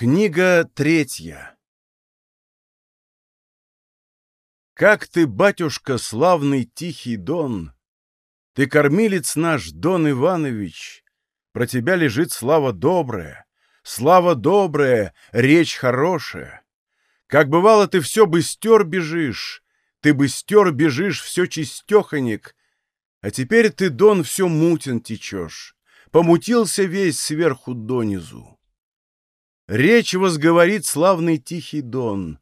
Книга третья Как ты, батюшка, славный тихий Дон, Ты кормилец наш, Дон Иванович, Про тебя лежит слава добрая, Слава добрая, речь хорошая. Как бывало, ты все быстер бежишь, Ты быстер бежишь, все чистеханик, А теперь ты, Дон, все мутен течешь, Помутился весь сверху донизу. Речь возговорит славный тихий дон.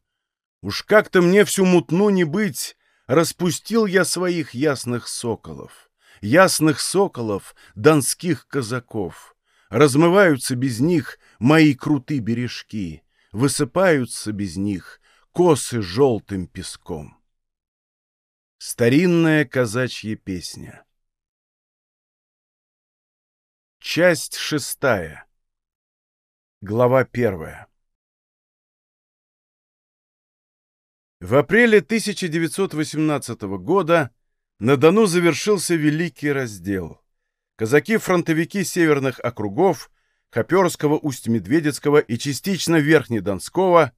Уж как-то мне всю мутну не быть, распустил я своих ясных соколов. Ясных соколов, донских казаков. Размываются без них мои круты бережки, высыпаются без них косы желтым песком. Старинная казачья песня Часть шестая Глава первая В апреле 1918 года на Дону завершился Великий раздел. Казаки-фронтовики северных округов Хоперского, Усть-Медведецкого и частично Верхнедонского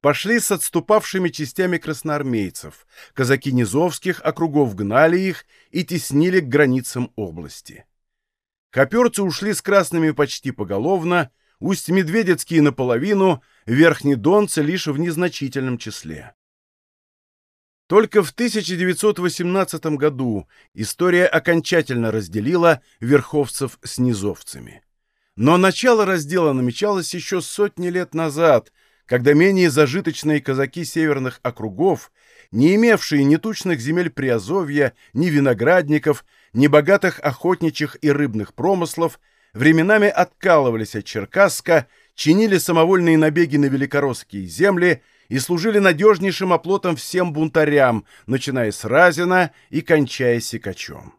пошли с отступавшими частями красноармейцев. Казаки Низовских округов гнали их и теснили к границам области. Хоперцы ушли с красными почти поголовно, Усть-Медведецкие наполовину, Верхнедонцы лишь в незначительном числе. Только в 1918 году история окончательно разделила верховцев с низовцами. Но начало раздела намечалось еще сотни лет назад, когда менее зажиточные казаки северных округов, не имевшие ни тучных земель Приазовья, ни виноградников, ни богатых охотничьих и рыбных промыслов, временами откалывались от Черкасска, чинили самовольные набеги на великоросские земли и служили надежнейшим оплотом всем бунтарям, начиная с Разина и кончая Сикачом.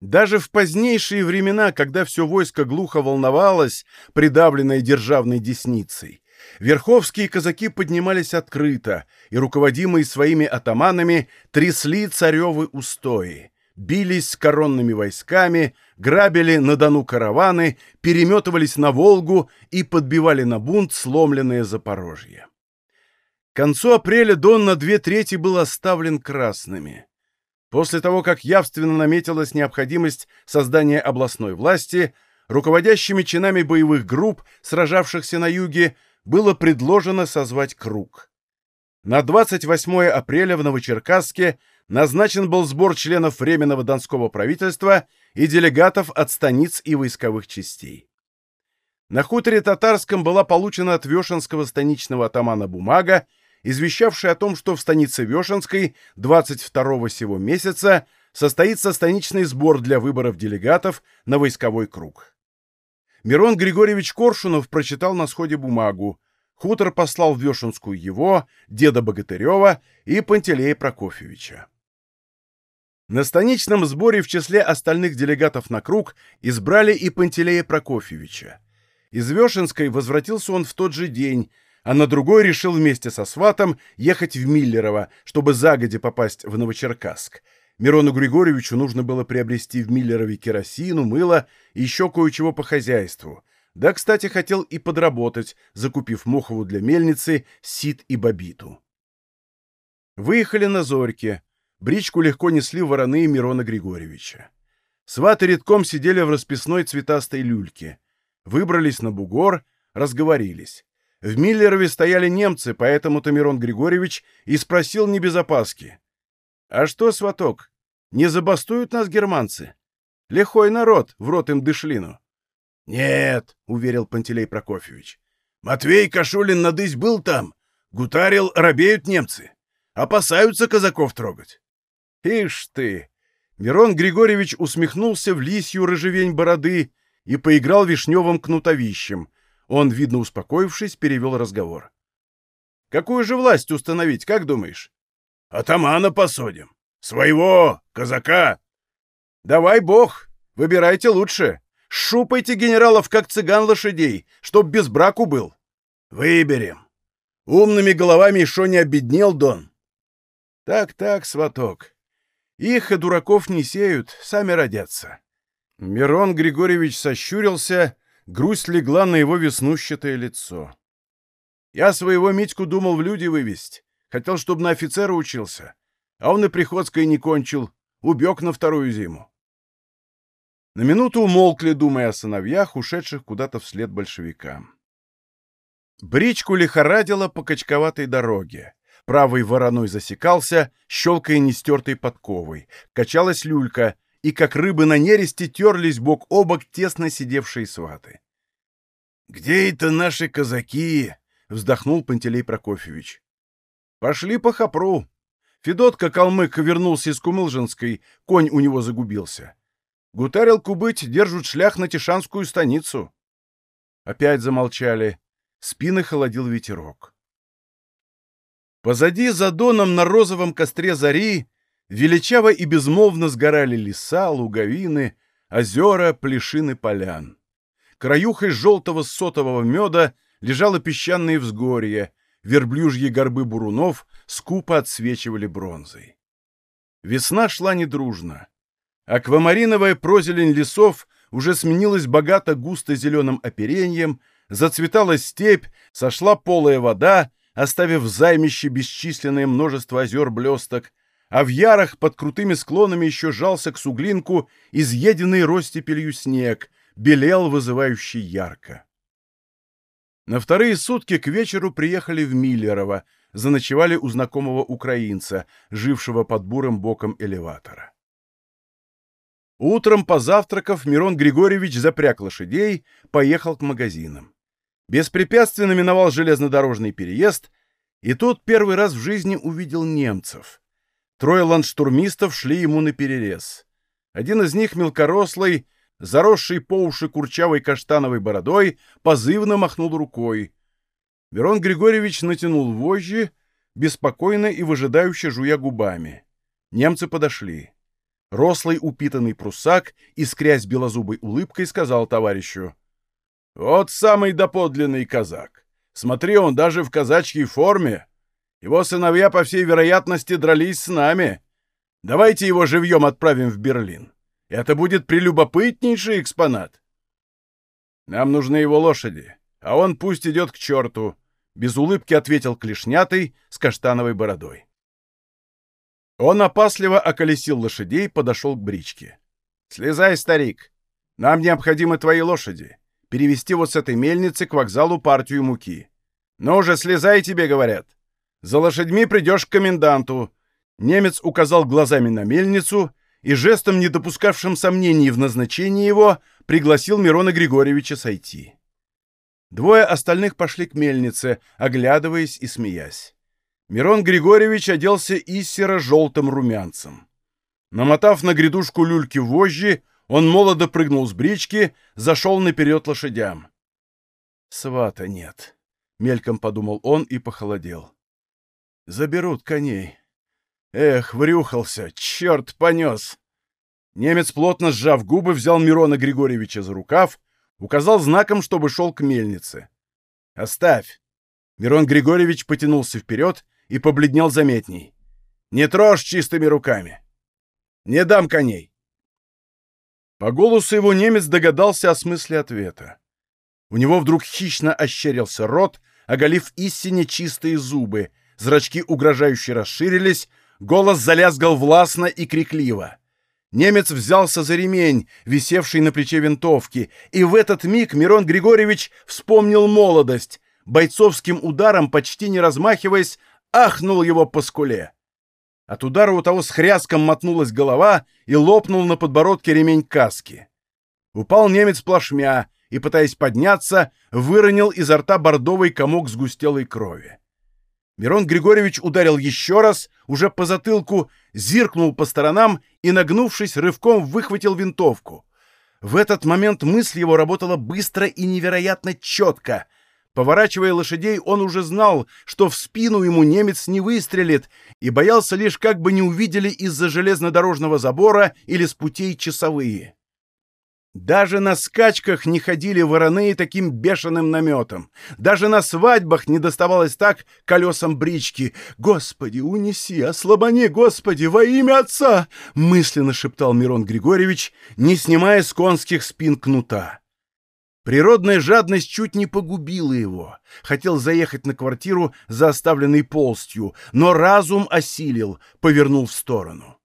Даже в позднейшие времена, когда все войско глухо волновалось, придавленное державной десницей, верховские казаки поднимались открыто и, руководимые своими атаманами, трясли царевы устои бились с коронными войсками, грабили на Дону караваны, переметывались на Волгу и подбивали на бунт сломленное Запорожье. К концу апреля Дон на две трети был оставлен красными. После того, как явственно наметилась необходимость создания областной власти, руководящими чинами боевых групп, сражавшихся на юге, было предложено созвать круг. На 28 апреля в Новочеркасске назначен был сбор членов Временного Донского правительства и делегатов от станиц и войсковых частей. На хуторе Татарском была получена от Вешенского станичного атамана бумага, извещавшая о том, что в станице Вешенской 22 сего месяца состоится станичный сбор для выборов делегатов на войсковой круг. Мирон Григорьевич Коршунов прочитал на сходе бумагу. Хутор послал в Вешенскую его, деда Богатырева и Пантелея Прокофьевича. На станичном сборе в числе остальных делегатов на круг избрали и Пантелея Прокофьевича. Из Вешенской возвратился он в тот же день, а на другой решил вместе со сватом ехать в Миллерово, чтобы загоди попасть в Новочеркасск. Мирону Григорьевичу нужно было приобрести в Миллерове керосину, мыло и еще кое-чего по хозяйству. Да, кстати, хотел и подработать, закупив мохову для мельницы, сит и бобиту. Выехали на Зорьке. Бричку легко несли вороны Мирона Григорьевича. Сваты редком сидели в расписной цветастой люльке. Выбрались на бугор, разговорились. В Миллерове стояли немцы, поэтому-то Мирон Григорьевич и спросил не без опаски. «А что, сваток, не забастуют нас германцы? Лихой народ, в рот им дышлину». «Нет», — уверил Пантелей Прокофьевич. «Матвей Кашулин надысь был там. Гутарил, робеют немцы. Опасаются казаков трогать. «Ишь ты!» Мирон Григорьевич усмехнулся в лисью рыжевень бороды и поиграл вишневым кнутовищем. Он, видно успокоившись, перевел разговор. «Какую же власть установить, как думаешь?» «Атамана посадим. Своего, казака». «Давай бог, выбирайте лучше. Шупайте генералов, как цыган лошадей, чтоб без браку был». «Выберем. Умными головами еще не обеднел Дон». «Так-так, сваток. Их и дураков не сеют, сами родятся. Мирон Григорьевич сощурился, грусть легла на его веснущатое лицо. «Я своего Митьку думал в люди вывести. Хотел, чтобы на офицера учился. А он и приходской не кончил. Убег на вторую зиму». На минуту умолкли, думая о сыновьях, ушедших куда-то вслед большевикам. Бричку лихорадило по качковатой дороге. Правый вороной засекался, щелкая нестертой подковой. Качалась люлька, и, как рыбы на нересте, терлись бок о бок тесно сидевшие сваты. «Где это наши казаки?» — вздохнул Пантелей Прокофьевич. «Пошли по хапру. Федотка Калмык вернулся из Кумылжинской, конь у него загубился. Гутарил кубыть, держат шлях на Тишанскую станицу». Опять замолчали. Спины холодил ветерок. Позади, за доном на розовом костре зари, величаво и безмолвно сгорали леса, луговины, озера, плешины полян. Краюхой желтого сотового меда лежало песчаное взгорье, верблюжьи горбы бурунов скупо отсвечивали бронзой. Весна шла недружно. Аквамариновая прозелень лесов уже сменилась богато густо зеленым оперением, зацветала степь, сошла полая вода, оставив в займище бесчисленное множество озер-блесток, а в ярах под крутыми склонами еще жался к суглинку изъеденный ростепелью снег, белел вызывающий ярко. На вторые сутки к вечеру приехали в Миллерово, заночевали у знакомого украинца, жившего под бурым боком элеватора. Утром, позавтракав, Мирон Григорьевич запряг лошадей, поехал к магазинам беспрепятственно миновал железнодорожный переезд, и тут первый раз в жизни увидел немцев. Трое ландштурмистов шли ему на перерез. Один из них, мелкорослый, заросший по уши курчавой каштановой бородой, позывно махнул рукой. Верон Григорьевич натянул вожжи, беспокойно и выжидающе жуя губами. Немцы подошли. Рослый упитанный прусак, искрясь белозубой улыбкой, сказал товарищу — вот самый доподлинный казак. Смотри, он даже в казачьей форме. Его сыновья, по всей вероятности, дрались с нами. Давайте его живьем отправим в Берлин. Это будет прелюбопытнейший экспонат. Нам нужны его лошади, а он пусть идет к черту, — без улыбки ответил клешнятый с каштановой бородой. Он опасливо околесил лошадей, подошел к бричке. — Слезай, старик. Нам необходимы твои лошади перевести вот с этой мельницы к вокзалу партию муки. Ну уже слезай, тебе говорят. За лошадьми придешь к коменданту. Немец указал глазами на мельницу и жестом, не допускавшим сомнений в назначении его, пригласил Мирона Григорьевича сойти. Двое остальных пошли к мельнице, оглядываясь и смеясь. Мирон Григорьевич оделся иссеро желтым румянцем. Намотав на грядушку люльки вожжи, он молодо прыгнул с брички, зашел наперед лошадям. «Свата нет», — мельком подумал он и похолодел. «Заберут коней. Эх, врюхался, черт понес!» Немец, плотно сжав губы, взял Мирона Григорьевича за рукав, указал знаком, чтобы шел к мельнице. «Оставь!» Мирон Григорьевич потянулся вперед и побледнел заметней. «Не трожь чистыми руками! Не дам коней!» По голосу его немец догадался о смысле ответа. У него вдруг хищно ощерился рот, оголив истине чистые зубы, зрачки угрожающе расширились, голос залязгал властно и крикливо. Немец взялся за ремень, висевший на плече винтовки, и в этот миг Мирон Григорьевич вспомнил молодость, бойцовским ударом, почти не размахиваясь, ахнул его по скуле. От удара у того с хряском мотнулась голова и лопнул на подбородке ремень каски. Упал немец плашмя и, пытаясь подняться, выронил изо рта бордовый комок сгустелой крови. Мирон Григорьевич ударил еще раз, уже по затылку, зиркнул по сторонам и, нагнувшись, рывком выхватил винтовку. В этот момент мысль его работала быстро и невероятно четко. Поворачивая лошадей, он уже знал, что в спину ему немец не выстрелит, и боялся лишь, как бы не увидели из-за железнодорожного забора или с путей часовые. Даже на скачках не ходили вороны таким бешеным наметом. Даже на свадьбах не доставалось так колесам брички. «Господи, унеси, ослабони, Господи, во имя Отца!» — мысленно шептал Мирон Григорьевич, не снимая с конских спин кнута. Природная жадность чуть не погубила его. Хотел заехать на квартиру за оставленной полстью, но разум осилил, повернул в сторону.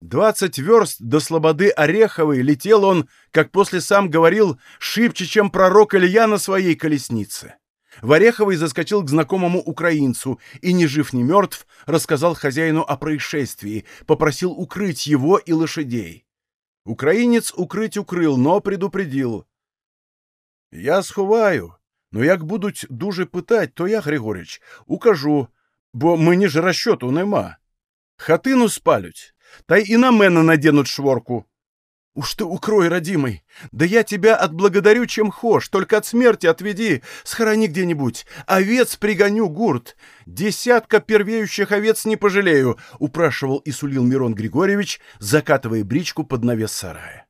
Двадцать верст до слободы Ореховой летел он, как после сам говорил, шибче, чем пророк Илья на своей колеснице. В Ореховой заскочил к знакомому украинцу и, ни жив ни мертв, рассказал хозяину о происшествии, попросил укрыть его и лошадей. Украинец укрыть укрыл, но предупредил. Я сховаю, но як будуть дуже питать, то я, Григорич, укажу, бо мені ж розчоту нема. Хатину спалють, та й і на мене наденуть шворку. Уж ты укрой, родимый, да я тебя отблагодарю, чем хошь, только от смерти отведи, схорони где-нибудь, овец пригоню, гурт, десятка первеющих овец не пожалею, упрашивал и сулил Мирон Григорьевич, закатывая бричку под навес сарая.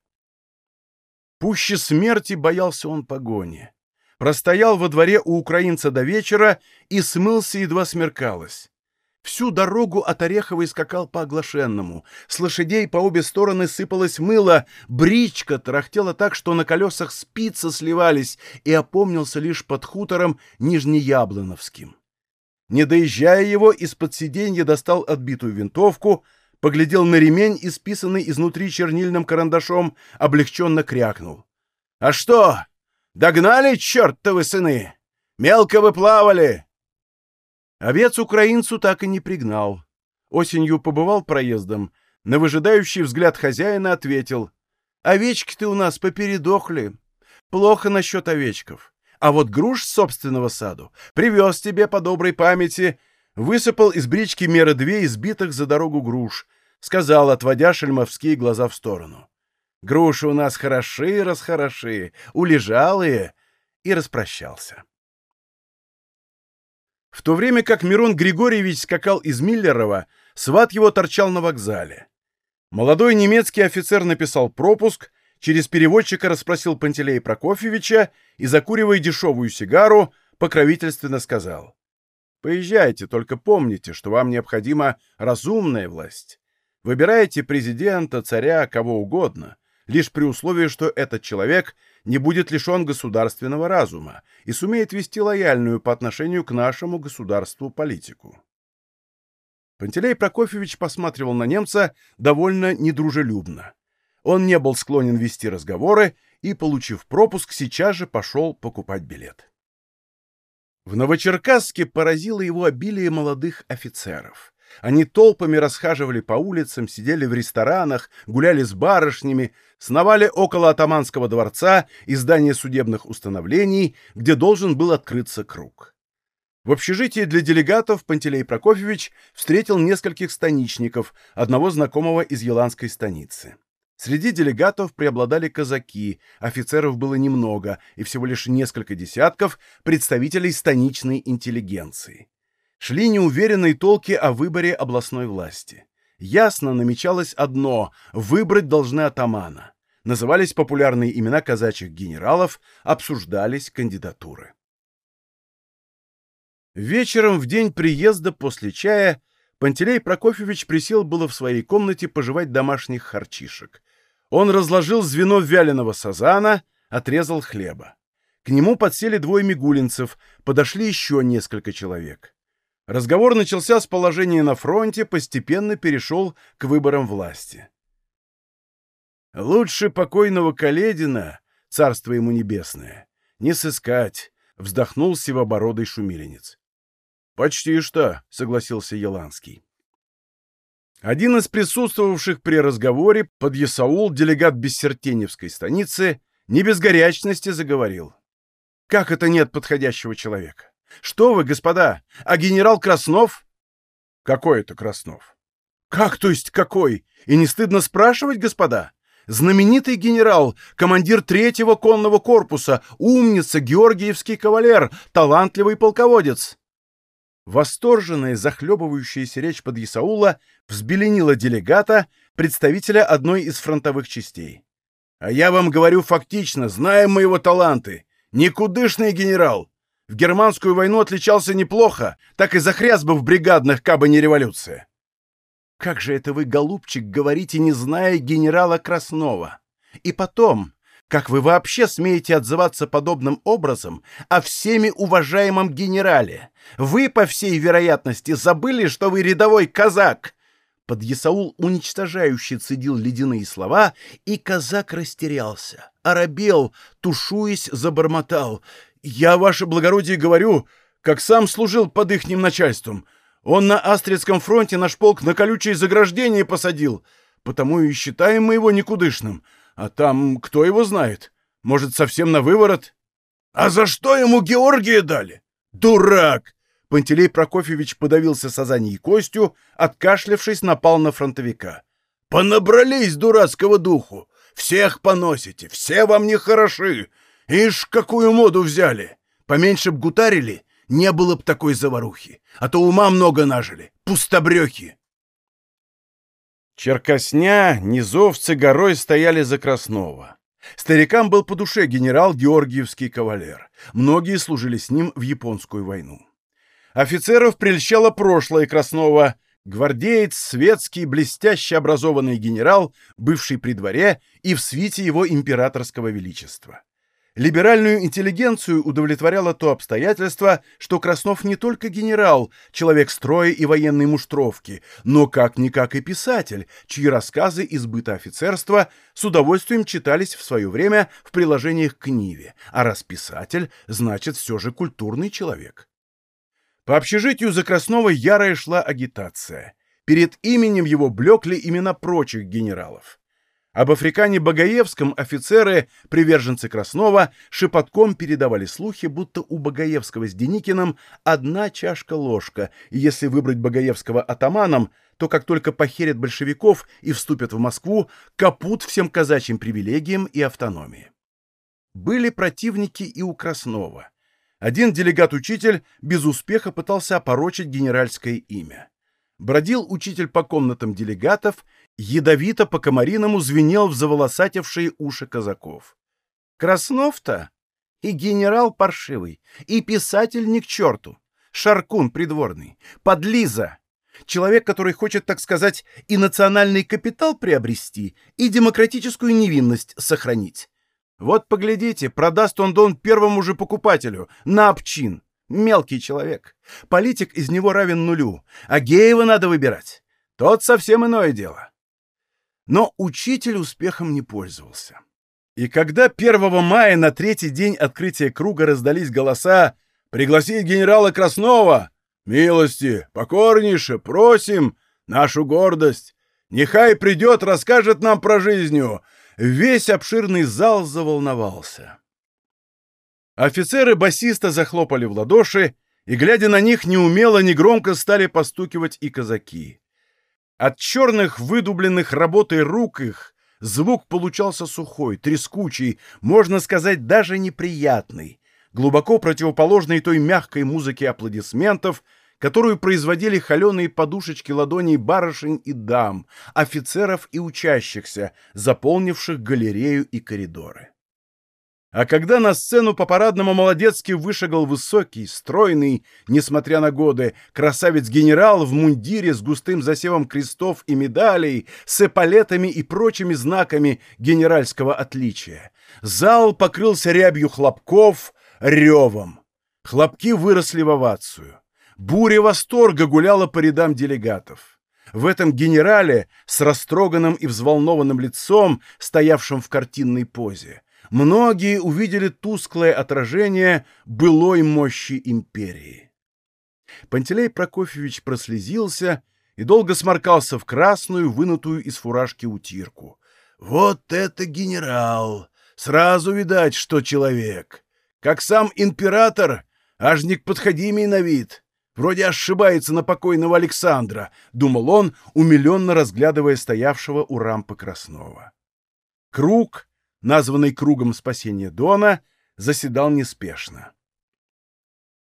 Пуще смерти боялся он погони. Простоял во дворе у украинца до вечера и смылся, едва смеркалось. Всю дорогу от Ореховой скакал по оглашенному. С лошадей по обе стороны сыпалось мыло, бричка тарахтела так, что на колесах спицы сливались, и опомнился лишь под хутором Нижнеяблоновским. Не доезжая его, из-под сиденья достал отбитую винтовку — поглядел на ремень, исписанный изнутри чернильным карандашом, облегченно крякнул. «А что, догнали, чертовы сыны? Мелко вы плавали!» Овец украинцу так и не пригнал. Осенью побывал проездом, на выжидающий взгляд хозяина ответил. «Овечки ты у нас попередохли. Плохо насчет овечков. А вот груш собственного саду привез тебе по доброй памяти высыпал из брички меры две избитых за дорогу груш, сказал, отводя шельмовские глаза в сторону. «Груши у нас хороши, расхороши, улежалые», и распрощался. В то время как Мирон Григорьевич скакал из Миллерова, сват его торчал на вокзале. Молодой немецкий офицер написал пропуск, через переводчика расспросил Пантелея Прокофьевича и, закуривая дешевую сигару, покровительственно сказал. Поезжайте, только помните, что вам необходима разумная власть. Выбирайте президента, царя, кого угодно, лишь при условии, что этот человек не будет лишен государственного разума и сумеет вести лояльную по отношению к нашему государству политику. Пантелей Прокофьевич посматривал на немца довольно недружелюбно. Он не был склонен вести разговоры и, получив пропуск, сейчас же пошел покупать билет. В Новочеркасске поразило его обилие молодых офицеров. Они толпами расхаживали по улицам, сидели в ресторанах, гуляли с барышнями, сновали около атаманского дворца и здания судебных установлений, где должен был открыться круг. В общежитии для делегатов Пантелей Прокофьевич встретил нескольких станичников, одного знакомого из Еланской станицы. Среди делегатов преобладали казаки, офицеров было немного и всего лишь несколько десятков представителей станичной интеллигенции. Шли неуверенные толки о выборе областной власти. Ясно намечалось одно – выбрать должны атамана. Назывались популярные имена казачьих генералов, обсуждались кандидатуры. Вечером в день приезда после чая Пантелей Прокофьевич присел было в своей комнате пожевать домашних харчишек. Он разложил звено вяленого сазана, отрезал хлеба. К нему подсели двое мигулинцев, подошли еще несколько человек. Разговор начался с положения на фронте, постепенно перешел к выборам власти. «Лучше покойного Каледина, царство ему небесное, не сыскать», — вздохнул сивобородый шумиленец. «Почти что», — согласился Еланский. Один из присутствовавших при разговоре, под Ясаул, делегат Бессертеневской станицы, не без горячности заговорил. «Как это нет подходящего человека? Что вы, господа, а генерал Краснов?» «Какой это Краснов?» «Как, то есть какой? И не стыдно спрашивать, господа?» Знаменитый генерал, командир третьего конного корпуса, умница, георгиевский кавалер, талантливый полководец. Восторженная, захлебывающаяся речь под Исаула взбеленила делегата, представителя одной из фронтовых частей. «А я вам говорю фактично, знаем мы его таланты. Никудышный генерал. В германскую войну отличался неплохо, так и захряс бы в бригадных, кабы не революция». «Как же это вы, голубчик, говорите, не зная генерала Краснова? И потом, Как вы вообще смеете отзываться подобным образом о всеми уважаемом генерале? Вы, по всей вероятности, забыли, что вы рядовой казак!» Подъясаул уничтожающе цедил ледяные слова, и казак растерялся, оробел, тушуясь, забормотал. «Я, ваше благородие, говорю, как сам служил под ихним начальством. Он на Астридском фронте наш полк на колючее заграждение посадил, потому и считаем мы его никудышным». А там кто его знает? Может, совсем на выворот? А за что ему Георгия дали? Дурак! Пантелей Прокофьевич подавился сазаней костью, откашлявшись, напал на фронтовика. «Понабрались дурацкого духу! Всех поносите, все вам не хороши! Ишь, какую моду взяли! Поменьше б гутарили, не было б такой заварухи, а то ума много нажили, пустобрехи!» Черкосня, низовцы горой стояли за Краснова. Старикам был по душе генерал Георгиевский кавалер. Многие служили с ним в японскую войну. Офицеров прельщало прошлое Краснова. Гвардеец, светский, блестяще образованный генерал, бывший при дворе и в свите его императорского величества. Либеральную интеллигенцию удовлетворяло то обстоятельство, что Краснов не только генерал, человек строя и военной муштровки, но как-никак и писатель, чьи рассказы из быта офицерства с удовольствием читались в свое время в приложениях к Ниве, а раз писатель, значит все же культурный человек. По общежитию за Краснова ярая шла агитация. Перед именем его блекли имена прочих генералов. Об Африкане Багаевском офицеры, приверженцы Краснова, шепотком передавали слухи, будто у Багаевского с Деникиным одна чашка-ложка, и если выбрать Багаевского атаманом, то как только похерят большевиков и вступят в Москву, капут всем казачьим привилегиям и автономии. Были противники и у Краснова. Один делегат-учитель без успеха пытался опорочить генеральское имя. Бродил учитель по комнатам делегатов ядовито по-комариному звенел в заволосатившие уши казаков. Краснов-то и генерал паршивый, и писатель ни к черту, шаркун придворный, подлиза, человек, который хочет, так сказать, и национальный капитал приобрести, и демократическую невинность сохранить. Вот поглядите, продаст он дон первому же покупателю, на обчин. Мелкий человек. Политик из него равен нулю. А Геева надо выбирать. Тот совсем иное дело. Но учитель успехом не пользовался. И когда 1 мая на третий день открытия круга раздались голоса «Пригласить генерала Краснова! Милости, покорнейше, просим, нашу гордость! Нехай придет, расскажет нам про жизнью!» Весь обширный зал заволновался. Офицеры басиста захлопали в ладоши, и, глядя на них, неумело, негромко стали постукивать и казаки. От черных, выдубленных работой рук их звук получался сухой, трескучий, можно сказать, даже неприятный, глубоко противоположный той мягкой музыке аплодисментов, которую производили холеные подушечки ладоней барышень и дам, офицеров и учащихся, заполнивших галерею и коридоры. А когда на сцену по-парадному молодецки вышагал высокий, стройный, несмотря на годы, красавец-генерал в мундире с густым засевом крестов и медалей, с эполетами и прочими знаками генеральского отличия, зал покрылся рябью хлопков, ревом. Хлопки выросли в овацию. Буря восторга гуляла по рядам делегатов. В этом генерале с растроганным и взволнованным лицом, стоявшим в картинной позе, многие увидели тусклое отражение былой мощи империи. Пантелей Прокофьевич прослезился и долго сморкался в красную, вынутую из фуражки утирку. «Вот это генерал! Сразу видать, что человек! Как сам император, аж не к подходимей на вид!» Вроде ошибается на покойного Александра, — думал он, умиленно разглядывая стоявшего у рампы Краснова. Круг, названный кругом спасения Дона, заседал неспешно.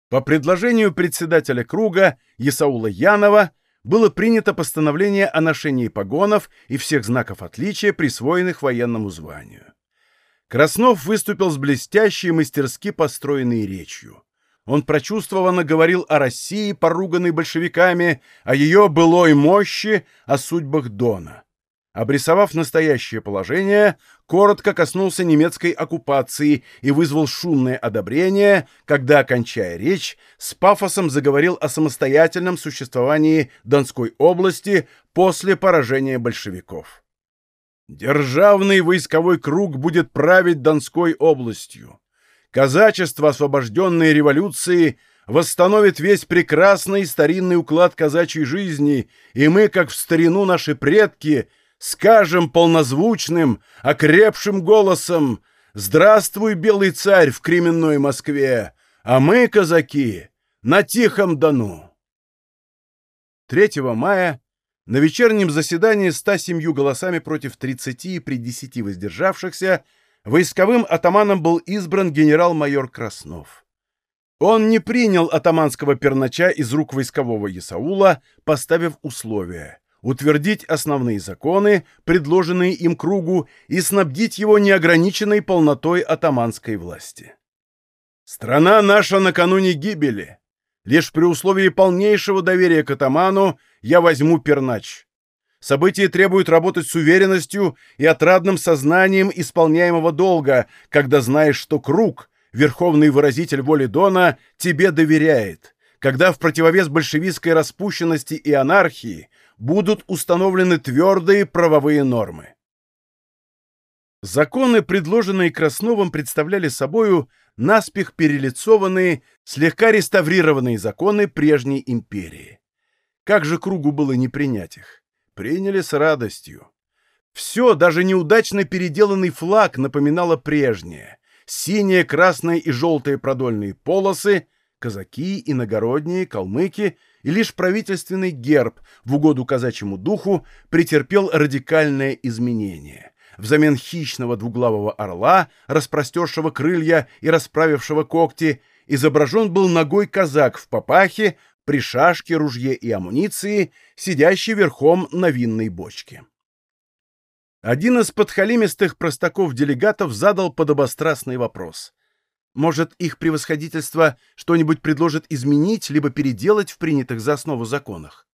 По предложению председателя круга Исаула Янова было принято постановление о ношении погонов и всех знаков отличия, присвоенных военному званию. Краснов выступил с блестящей мастерски построенной речью. Он прочувствованно говорил о России, поруганной большевиками, о ее былой мощи, о судьбах Дона. Обрисовав настоящее положение, коротко коснулся немецкой оккупации и вызвал шумное одобрение, когда, окончая речь, с пафосом заговорил о самостоятельном существовании Донской области после поражения большевиков. Державный войсковой круг будет править Донской областью. Казачество, освобожденное революцией, восстановит весь прекрасный старинный уклад казачьей жизни, и мы, как в старину наши предки, скажем полнозвучным, окрепшим голосом «Здравствуй, белый царь в кременной Москве, а мы, казаки, на Тихом Дону!» 3 мая на вечернем заседании 107 голосами против 30 при 10 воздержавшихся войсковым атаманом был избран генерал-майор Краснов. Он не принял атаманского пернача из рук войскового Исаула, поставив условия утвердить основные законы, предложенные им кругу, и снабдить его неограниченной полнотой атаманской власти. Страна наша накануне гибели. Лишь при условии полнейшего доверия к атаману я возьму пернач. События требуют работать с уверенностью и отрадным сознанием исполняемого долга, когда знаешь, что круг, верховный выразитель воли Дона, тебе доверяет, когда в противовес большевистской распущенности и анархии будут установлены твердые правовые нормы. Законы, предложенные Красновым, представляли собою наспех перелицованные, слегка реставрированные законы прежней империи. Как же кругу было не принять их? Приняли с радостью. Все, даже неудачно переделанный флаг напоминало прежнее. Синие, красные и желтые продольные полосы, казаки, иногородние, калмыки и лишь правительственный герб в угоду казачьему духу претерпел радикальное изменение. Взамен хищного двуглавого орла, распростершего крылья и расправившего когти, изображен был ногой казак в папахе, при шашке, ружье и амуниции, сидящий верхом на винной бочке. Один из подхалимистых простаков-делегатов задал подобострастный вопрос. Может, их превосходительство что-нибудь предложит изменить либо переделать в принятых за основу законах?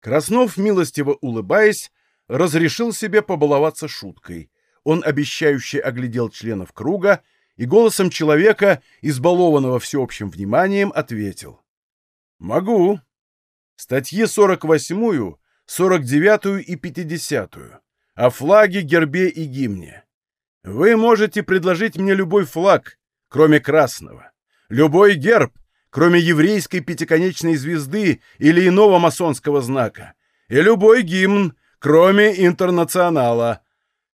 Краснов, милостиво улыбаясь, разрешил себе побаловаться шуткой. Он обещающе оглядел членов круга и голосом человека, избалованного всеобщим вниманием, ответил. «Могу. Статьи 48-ю, 49-ю и 50-ю. О флаге, гербе и гимне. Вы можете предложить мне любой флаг, кроме красного. Любой герб, кроме еврейской пятиконечной звезды или иного масонского знака. И любой гимн, кроме интернационала.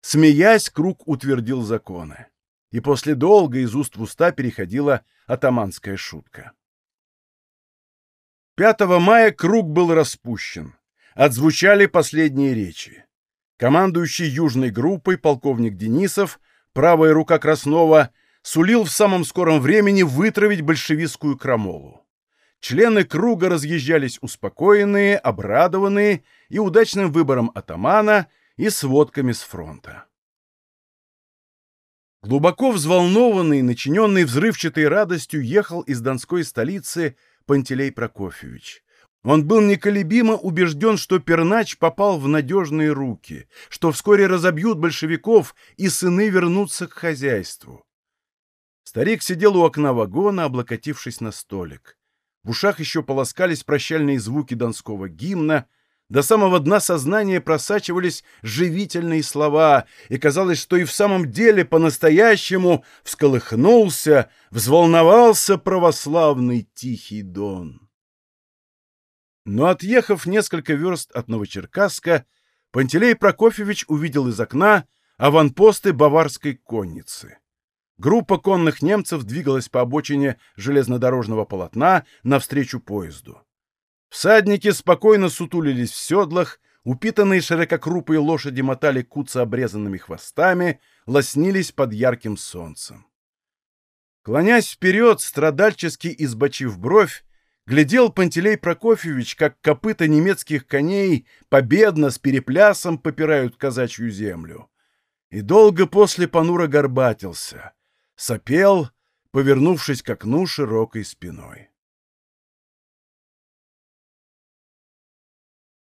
Смеясь, круг утвердил законы. И после долга из уст в уста переходила атаманская шутка. 5 мая круг был распущен. Отзвучали последние речи. Командующий южной группой полковник Денисов, правая рука Краснова, сулил в самом скором времени вытравить большевистскую крамолу. Члены круга разъезжались успокоенные, обрадованные и удачным выбором атамана, и сводками с фронта. Глубоко взволнованный, начиненный взрывчатой радостью, ехал из донской столицы Пантелей Прокофьевич. Он был неколебимо убежден, что Пернач попал в надежные руки, что вскоре разобьют большевиков и сыны вернутся к хозяйству. Старик сидел у окна вагона, облокотившись на столик. В ушах еще полоскались прощальные звуки донского гимна, до самого дна сознания просачивались живительные слова, и казалось, что и в самом деле по-настоящему всколыхнулся, взволновался православный Тихий Дон. Но отъехав несколько верст от Новочеркасска, Пантелей Прокофьевич увидел из окна аванпосты баварской конницы. Группа конных немцев двигалась по обочине железнодорожного полотна навстречу поезду. Всадники спокойно сутулились в седлах, упитанные ширококрупые лошади мотали куца обрезанными хвостами, лоснились под ярким солнцем. Клонясь вперед, страдальчески избочив бровь, глядел Пантелей Прокофьевич, как копыта немецких коней победно с переплясом попирают казачью землю. И долго после понуро горбатился — сопел, повернувшись к окну широкой спиной.